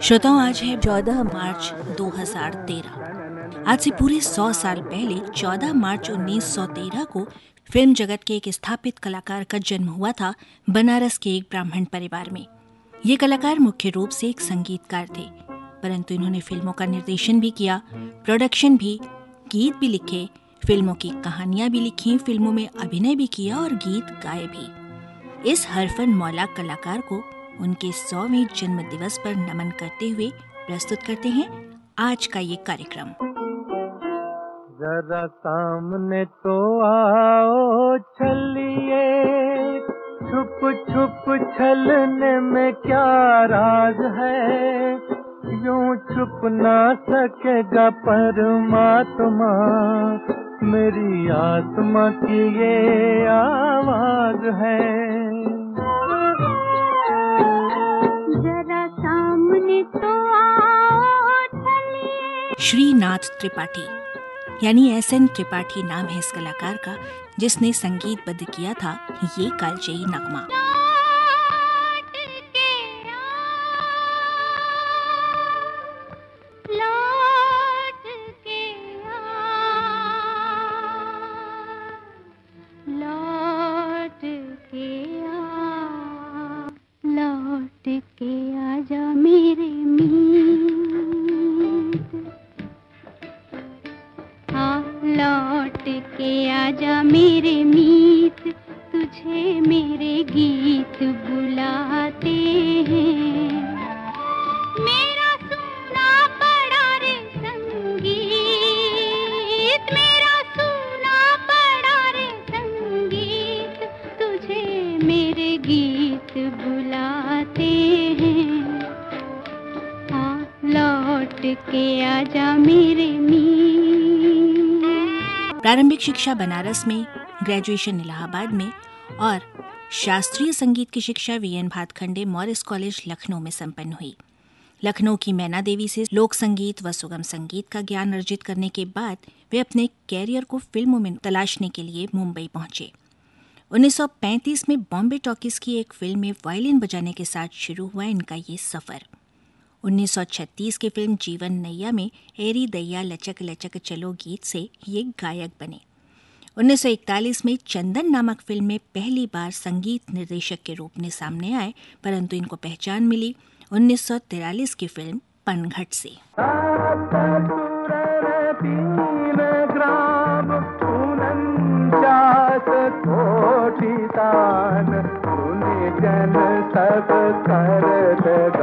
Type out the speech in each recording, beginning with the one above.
श्रोताओं, आज है 14 मार्च 2013 आज से पूरे 100 साल पहले 14 मार्च 1913 को फ़िल्म जगत के एक स्थापित कलाकार का जन्म हुआ था बनारस के एक ब्राह्मण परिवार में। ये कलाकार मुख्य रूप से एक संगीतकार थे, परंतु इन्होंने फ़िल्मों का निर्देशन भी किया प्रोडक्शन भी, गीत भी लिखे, फ़िल्मों की कहानियाँ भी लिखी, फ़िल्मों में अभिनय भी किया और गीत गाए भी। इस हरफन मौला कलाकार को उनके सौवें जन्म दिवस पर नमन करते हुए प्रस्तुत करते हैं आज का ये कार्यक्रम। जरा सामने तो आओ चलिए छुप छुप छलने में क्या राज है? यूँ छुप ना सकेगा परमात्मा, मेरी आत्मा की ये आवाज़ है। श्रीनाथ त्रिपाठी, यानी एस एन त्रिपाठी नाम है इस कलाकार का, जिसने संगीत बद्ध किया था, ये कालजयी नगमा। प्रारंभिक शिक्षा बनारस में ग्रेजुएशन इलाहाबाद में और शास्त्रीय संगीत की शिक्षा V N Bhatkhande Morris college Lucknow में संपन्न हुई। लखनऊ की मैना देवी से लोक संगीत व सुगम संगीत का ज्ञान अर्जित करने के बाद वे अपने कैरियर को फ़िल्मों में तलाशने के लिए मुंबई पहुँचे। 1935 में बॉम्बे टॉकीज की एक फ़िल्म में वायलिन बजाने के साथ शुरू हुआ इनका ये सफ़र। 1936 की फ़िल्म जीवन नैया में एरी दैया लचक लचक चलो गीत से ये गायक बने। 1941 में चंदन नामक फ़िल्म में पहली बार संगीत निर्देशक के रूप में सामने आए, परंतु इनको पहचान मिली 1943 की फ़िल्म पनघट से। सब करत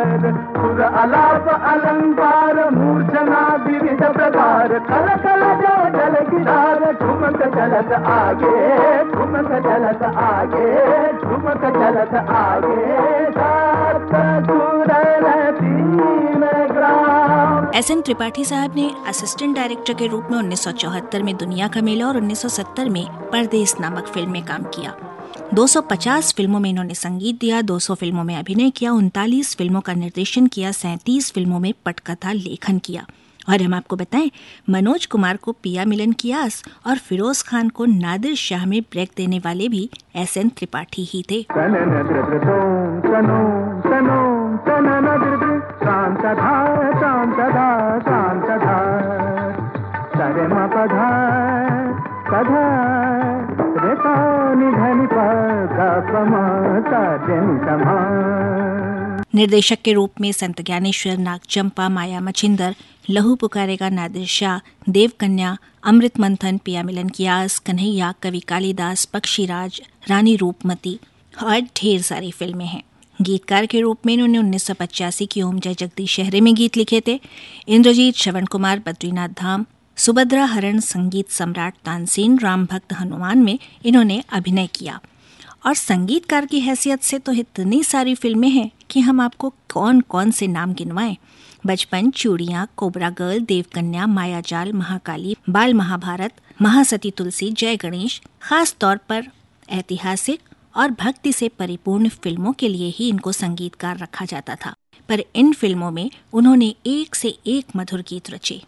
अलाप अलंकार, मूर्छना, विविध प्रकार। कल कल जो जल गिरार झुमक चलत आगे झुमक चलत आगे झुमक चलत आगे। सात एस एन त्रिपाठी साहब ने असिस्टेंट डायरेक्टर के रूप में 1974 में दुनिया का मेला और 1970 में परदेश नामक फ़िल्म में काम किया। 250 फ़िल्मों में इन्होंने संगीत दिया 200 फ़िल्मों में अभिनय किया, उनतालीस फ़िल्मों का निर्देशन किया, सैंतीस फ़िल्मों में पटकथा लेखन किया। और हम आपको बताएँ, मनोज कुमार को पिया मिलन की आस और फिरोज खान को नादिर शाह में ब्रेक देने वाले भी एस एन त्रिपाठी ही थे। निर्देशक के रूप में संत ज्ञानेश्वर नाग चंपा माया मछिंदर लहू पुकारेगा नादिर शाह, देवकन्या, अमृत मंथन, पिया मिलन की आस कन्हैया, कवि कालिदास, पक्षीराज, रानी रूपमती, और ढेर सारी फ़िल्में हैं। गीतकार के रूप में इन्होंने उन्नीस की ओम जय जगदीश शहरे में गीत लिखे थे। इंद्रजीत, श्रवण कुमार, बद्रीनाथ धाम, सुभद्रा हरण, संगीत सम्राट तानसेन, राम भक्त हनुमान में इन्होंने अभिनय किया। और संगीतकार की हैसियत से तो इतनी सारी फ़िल्में हैं कि हम आपको कौन कौन से नाम गिनवाएँ। बचपन, चूड़ियाँ, कोबरा गर्ल, देवकन्या, मायाजाल, महाकाली, बाल महाभारत, महासती तुलसी, जय गणेश खास तौर पर ऐतिहासिक और भक्ति से परिपूर्ण फ़िल्मों के लिए ही इनको संगीतकार रखा जाता था। पर इन फ़िल्मों में उन्होंने एक से एक मधुर गीत रचे।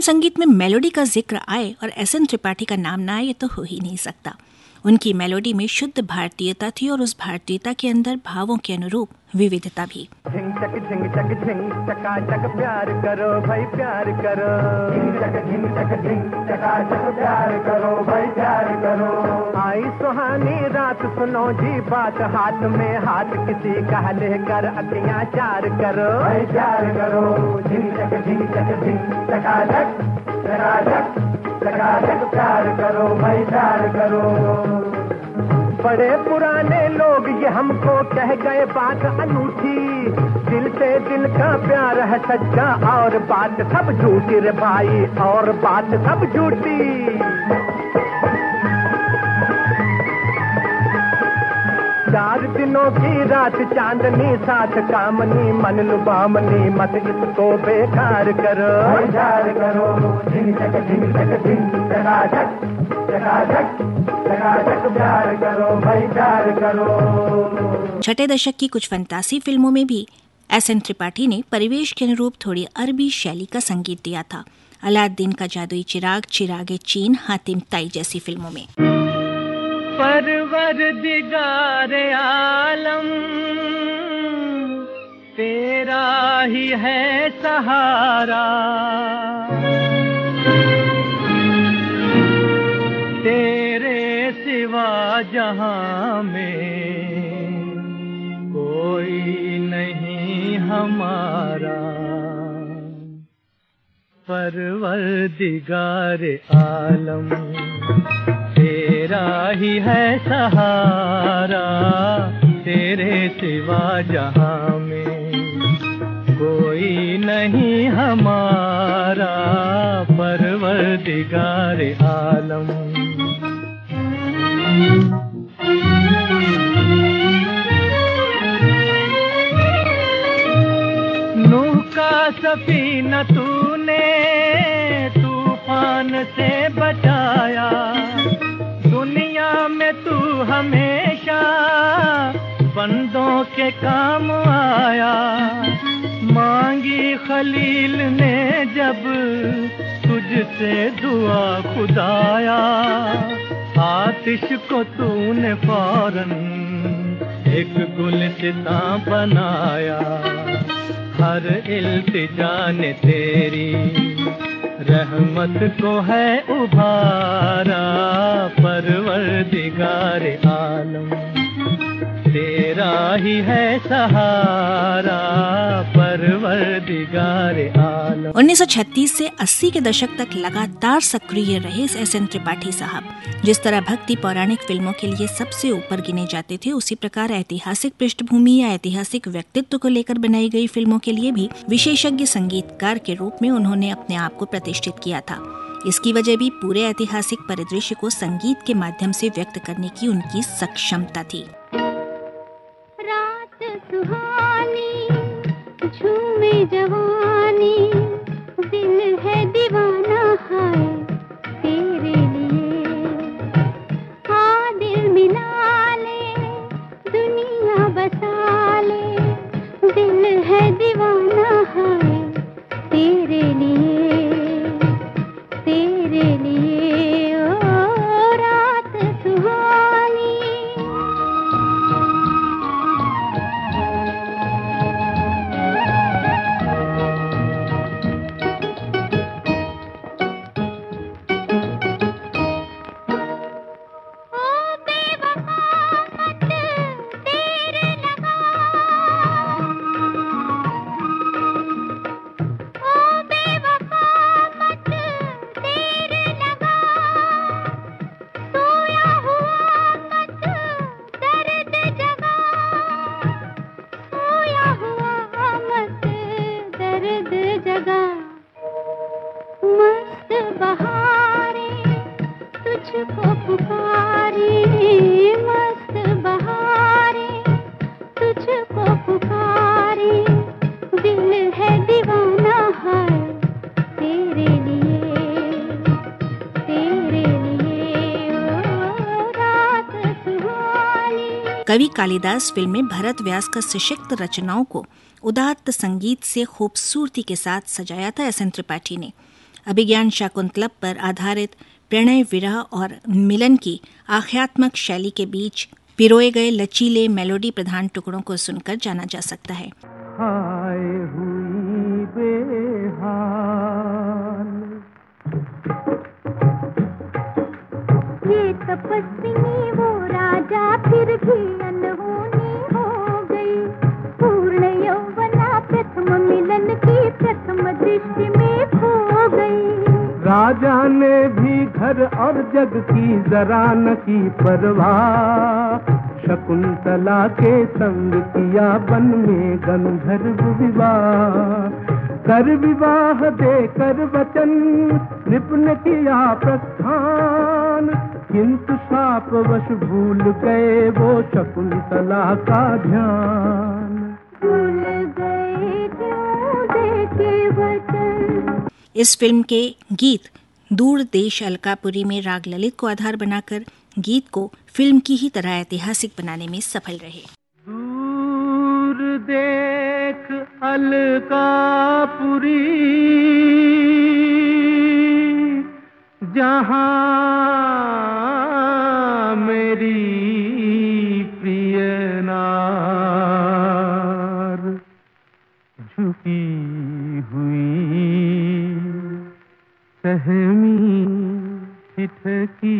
संगीत में मेलोडी का ज़िक्र आए और एस एन त्रिपाठी का नाम ना आए तो हो ही नहीं सकता। उनकी मेलोडी में शुद्ध भारतीयता थी और उस भारतीयता के अंदर भावों के अनुरूप विविधता भी। आई सुहानी रात सुनो जी बात हाथ में हाथ किसी का लेकर अखियाँ चार करो। भाई प्यार करो। झिंग चक झिंग चक झिंग चका चक। प्यार करो भाई प्यार करो। बड़े पुराने लोग ये हमको कह गए बात अनूठी। दिल से दिल का प्यार है सच्चा और बात सब झूठी रे भाई, और बात सब झूठी। चार दिनों की रात चांदनी साथ कामनी मन लुबामनी मत इसको बेकार करो। बेकार करो। झिंग झिंग झिंग प्यार भाई प्यार छठे दशक की कुछ फंतासी फ़िल्मों में भी एस एन त्रिपाठी ने परिवेश के अनुरूप थोड़ी अरबी शैली का संगीत दिया था। अलादीन का जादुई चिराग चिरागे चीन हातिम ताई जैसी फ़िल्मों में। परवर दिगार आलम, तेरा ही है सहारा। तेरे सिवा जहाँ में कोई नहीं हमारा। परवर दिगार आलम तेरा ही है सहारा, तेरे सिवा जहाँ में कोई नहीं हमारा परवर दिगार आलम। नूह का सफीना तूने तूफ़ान से बंदों के काम आया, मांगी खलील ने जब तुझसे दुआ खुदाया, आतिश को तूने फ़ौरन एक गुलसिता बनाया। हर ने तेरी रहमत को है उभारा परवर दिगार आलम। तेरा ही है सहारा परवर दिगार आलम 1936 से 80 के दशक तक लगातार सक्रिय रहे एस एन त्रिपाठी साहब। जिस तरह भक्ति पौराणिक फ़िल्मों के लिए सबसे ऊपर गिने जाते थे, उसी प्रकार ऐतिहासिक पृष्ठभूमि या ऐतिहासिक व्यक्तित्व को लेकर बनाई गई फ़िल्मों के लिए भी विशेषज्ञ संगीतकार के रूप में उन्होंने अपने आप को प्रतिष्ठित किया था। इसकी वजह भी पूरे ऐतिहासिक परिदृश्य को संगीत के माध्यम से व्यक्त करने की उनकी सक्षमता थी। सुहानी झूमे जवानी दिल है दीवाना। कवि कालिदास फ़िल्म में भरत व्यास का सशक्त रचनाओं को उदात्त संगीत से खूबसूरती के साथ सजाया था एस एन त्रिपाठी ने। अभिज्ञान शाकुंतलब पर आधारित प्रणय विरह और मिलन की आख्यात्मक शैली के बीच पिरोए गए लचीले मेलोडी प्रधान टुकड़ों को सुनकर जाना जा सकता है। ये तपस्विनी वो राजा फिर भी प्रथम की प्रथम दृष्टि में खो गई। राजा ने भी घर और जग की जरा न की परवाह। शकुंतला के संग किया वन में गंधर्व विवाह। कर विवाह देकर वचन निपन किया प्रस्थान। किंतु साप वश भूल गए वो शकुंतला का ध्यान। भूल इस फ़िल्म के गीत दूर देश अलकापुरी में राग ललित को आधार बनाकर गीत को फ़िल्म की ही तरह ऐतिहासिक बनाने में सफल रहे। दूर देख अलकापुरी, जहाँ मेरी सहमी ठिठकी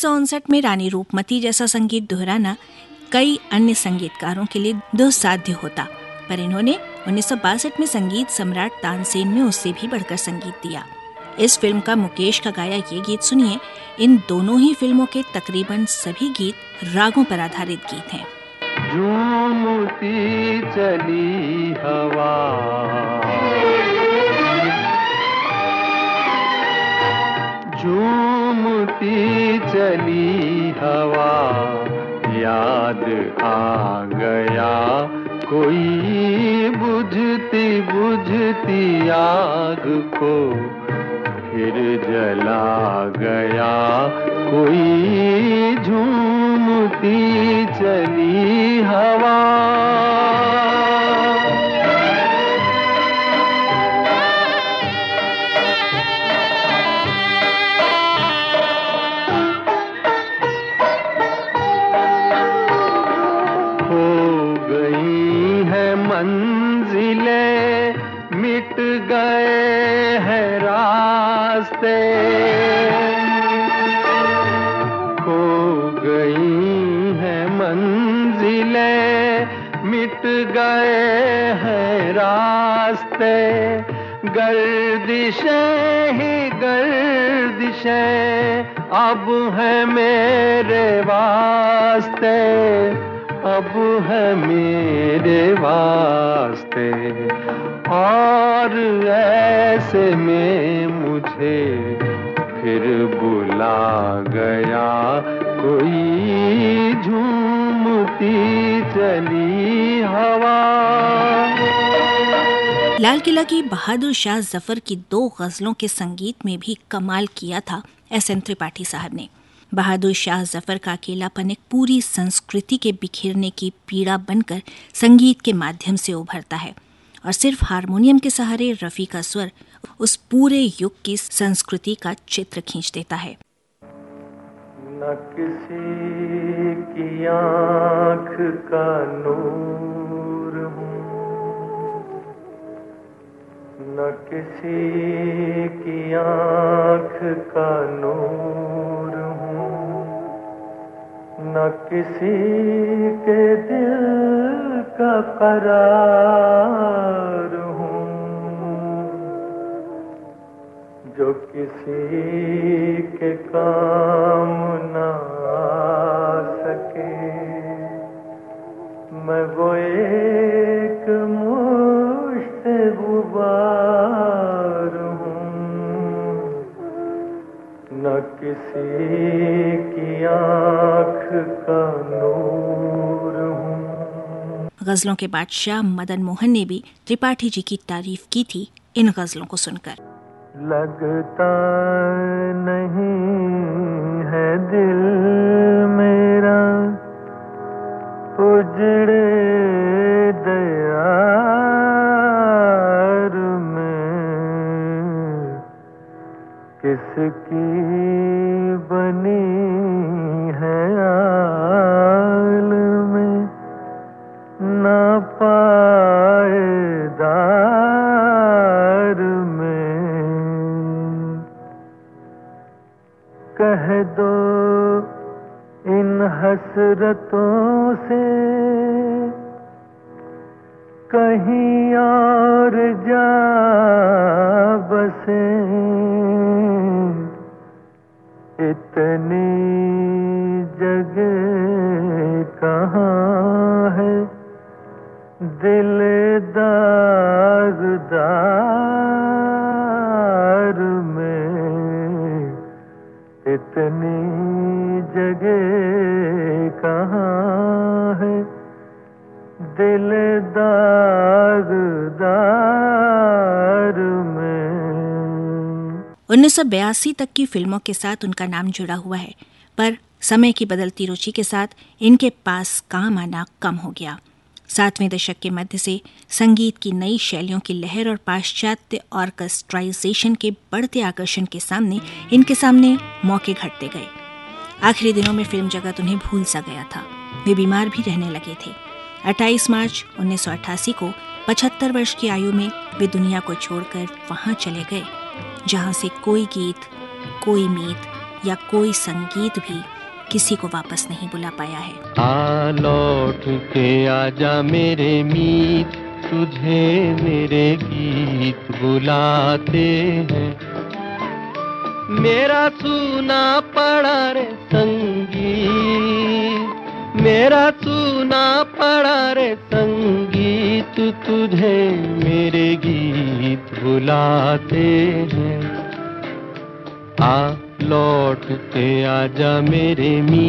1959 में रानी रूपमती जैसा संगीत दोहराना कई अन्य संगीतकारों के लिए दुस्साध्य होता पर इन्होंने उन्नीस सौ बासठ में संगीत सम्राट तानसेन में उससे भी बढ़कर संगीत दिया इस फ़िल्म का मुकेश का गाया ये गीत सुनिए इन दोनों ही फ़िल्मों के तकरीबन सभी गीत रागों पर आधारित गीत हैं झूमती चली हवा झूमती चली हवा। याद आ गया। कोई बुझती बुझती आग को फिर जला गया। कोई झूमती चली हवा। गए हैं रास्ते, गर्दिशें ही गर्दिशें, अब है मेरे वास्ते, अब है मेरे वास्ते। और ऐसे में मुझे फिर बुला गया, कोई झूमती चली। हवा। लाल किला की बहादुर शाह ज़फ़र की दो गजलों के संगीत में भी कमाल किया था एस एन त्रिपाठी साहब ने। बहादुर शाह ज़फ़र का अकेलापन एक पूरी संस्कृति के बिखेरने की पीड़ा बनकर संगीत के माध्यम से उभरता है और सिर्फ़ हारमोनियम के सहारे रफी का स्वर उस पूरे युग की संस्कृति का चित्र खींच देता है। न किसी की आँख का नूर हूँ। न किसी की आँख का नूर हूँ। न किसी के दिल का करार जो किसी के काम एक मुश्त गुबार हूँ। न किसी की आँख का नूर हूँ। गजलों के बादशाह मदन मोहन ने भी त्रिपाठी जी की तारीफ़ की थी इन गजलों को सुनकर। लगता नहीं है दिल उजड़े दयार में किसकी इन हसरतों से कहीं और जा बसे। इतनी जगह कहाँ है? दिल दागदार कहाँ है? दागदार में। 1982 तक की फ़िल्मों के साथ उनका नाम जुड़ा हुआ है, पर समय की बदलती रुचि के साथ इनके पास काम आना कम हो गया। सातवें दशक के मध्य से संगीत की नई शैलियों की लहर और पाश्चात्य ऑर्केस्ट्राइजेशन के बढ़ते आकर्षण के सामने इनके सामने मौके घटते गए। आखिरी दिनों में फ़िल्म जगत उन्हें भूल सा गया था। वे बीमार भी रहने लगे थे। 28 मार्च 1988 को 75 वर्ष की आयु में वे दुनिया को छोड़कर वहाँ चले गए, जहाँ से कोई गीत, कोई मीत या कोई संगीत भी किसी को वापस नहीं बुला पाया है। आ लौट के आजा मेरे मीत, तुझे मेरे गीत बुलाते हैं। मेरा सुना पड़ा रे संगीत मेरा सुना पड़ा रे संगीत तुझे मेरे गीत बुलाते हैं। आ लौटते आजा मेरे मी